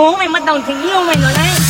bố mày mất đồng tình yêu mày rồi đấy.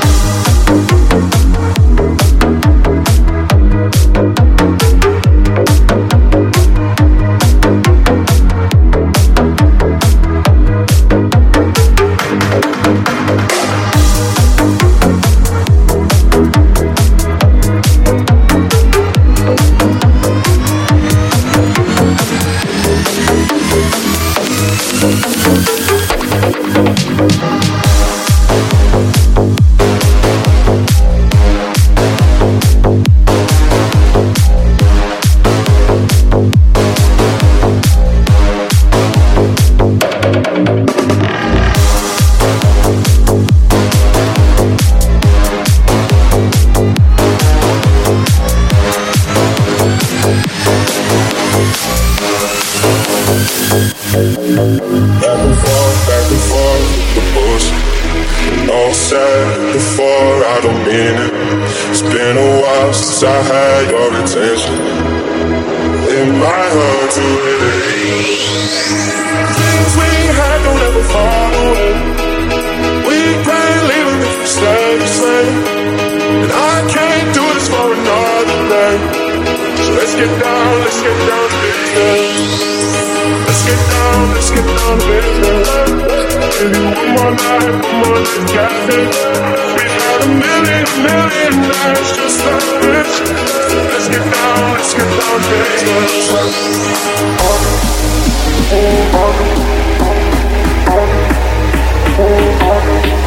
to business. Give you one more night, one more night, got this. We had a million, million nights just like this. Let's get down, let's get down to business. nơi đâu đêm nay có